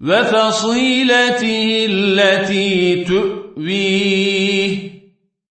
وفصيلته التي تؤويه.